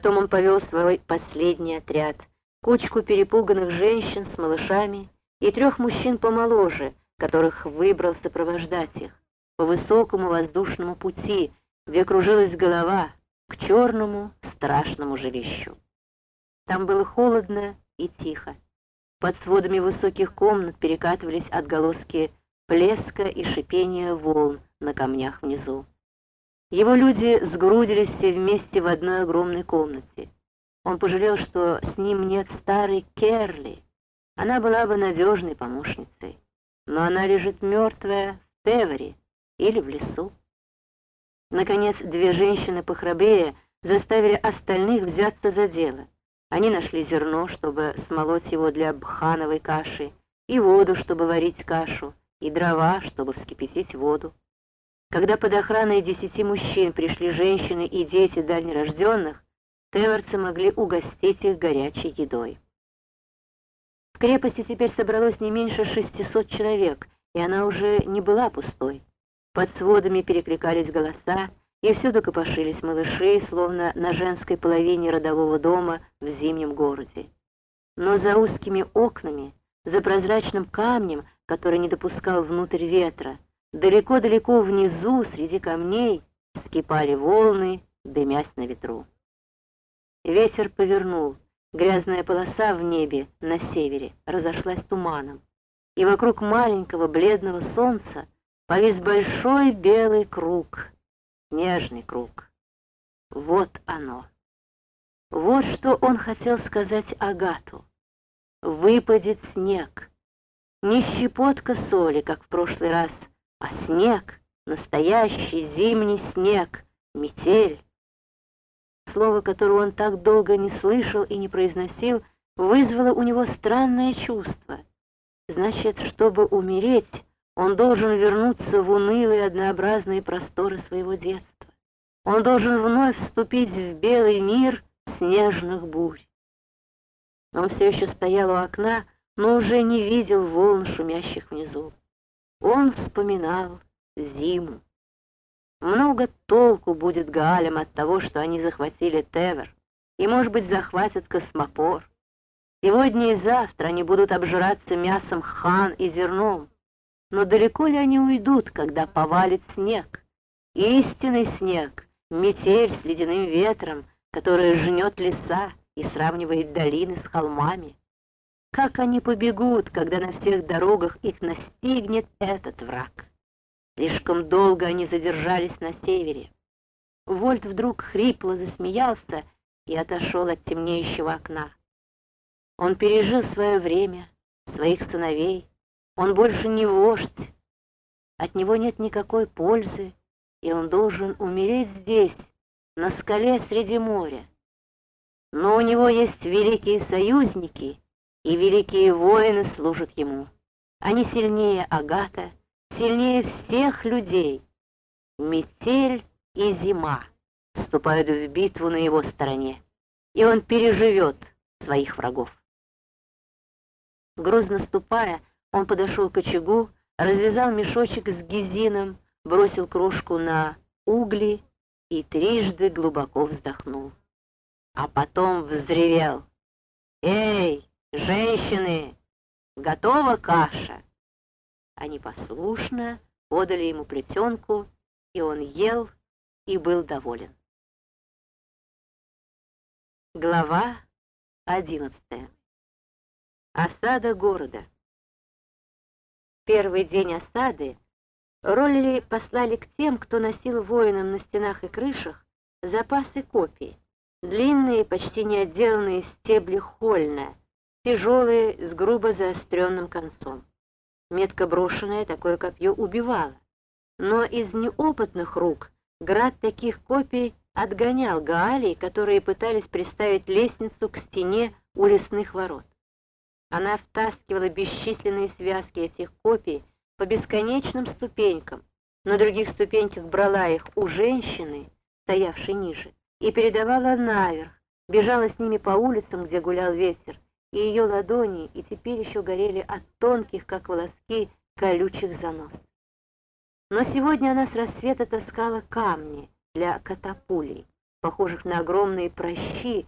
Потом он повел свой последний отряд, кучку перепуганных женщин с малышами и трех мужчин помоложе, которых выбрал сопровождать их, по высокому воздушному пути, где кружилась голова, к черному страшному жилищу. Там было холодно и тихо. Под сводами высоких комнат перекатывались отголоски плеска и шипения волн на камнях внизу. Его люди сгрудились все вместе в одной огромной комнате. Он пожалел, что с ним нет старой Керли. Она была бы надежной помощницей. Но она лежит мертвая в Тевере или в лесу. Наконец, две женщины похрабрее заставили остальных взяться за дело. Они нашли зерно, чтобы смолоть его для бхановой каши, и воду, чтобы варить кашу, и дрова, чтобы вскипятить воду. Когда под охраной десяти мужчин пришли женщины и дети дальнерожденных, теверцы могли угостить их горячей едой. В крепости теперь собралось не меньше шестисот человек, и она уже не была пустой. Под сводами перекликались голоса, и всюду копошились малыши, словно на женской половине родового дома в зимнем городе. Но за узкими окнами, за прозрачным камнем, который не допускал внутрь ветра, далеко-далеко внизу, среди камней, вскипали волны, дымясь на ветру. Ветер повернул, грязная полоса в небе на севере разошлась туманом, и вокруг маленького бледного солнца повис большой белый круг, нежный круг. Вот оно. Вот что он хотел сказать Агату. Выпадет снег. Не щепотка соли, как в прошлый раз, а снег, настоящий зимний снег, метель. Слово, которое он так долго не слышал и не произносил, вызвало у него странное чувство. Значит, чтобы умереть, он должен вернуться в унылые однообразные просторы своего детства. Он должен вновь вступить в белый мир снежных бурь. Он все еще стоял у окна, но уже не видел волн, шумящих внизу. Он вспоминал зиму. Много толку будет Гаалям от того, что они захватили Тевер, и, может быть, захватят космопор. Сегодня и завтра они будут обжираться мясом хан и зерном, но далеко ли они уйдут, когда повалит снег? Истинный снег, метель с ледяным ветром, которая жнет леса и сравнивает долины с холмами. Как они побегут, когда на всех дорогах их настигнет этот враг? Слишком долго они задержались на севере. Вольт вдруг хрипло засмеялся и отошел от темнеющего окна. Он пережил свое время, своих сыновей, он больше не вождь. От него нет никакой пользы, и он должен умереть здесь, на скале среди моря. Но у него есть великие союзники, и великие воины служат ему. Они сильнее Агата, сильнее всех людей. Метель и зима вступают в битву на его стороне, и он переживет своих врагов. Грозно ступая, он подошел к очагу, развязал мешочек с гизином, бросил кружку на угли и трижды глубоко вздохнул. А потом взревел. «Эй, женщины, готова каша?» Они послушно подали ему плетенку, и он ел и был доволен. Глава одиннадцатая. Осада города первый день осады Ролли послали к тем, кто носил воинам на стенах и крышах, запасы копий, длинные, почти не отделанные стебли хольна, тяжелые, с грубо заостренным концом. Метко брошенное такое копье убивало, но из неопытных рук град таких копий отгонял гаалей, которые пытались приставить лестницу к стене у лесных ворот. Она втаскивала бесчисленные связки этих копий по бесконечным ступенькам. На других ступеньках брала их у женщины, стоявшей ниже, и передавала наверх, бежала с ними по улицам, где гулял ветер, и ее ладони и теперь еще горели от тонких, как волоски, колючих занос. Но сегодня она с рассвета таскала камни для катапулей. похожих на огромные прощи,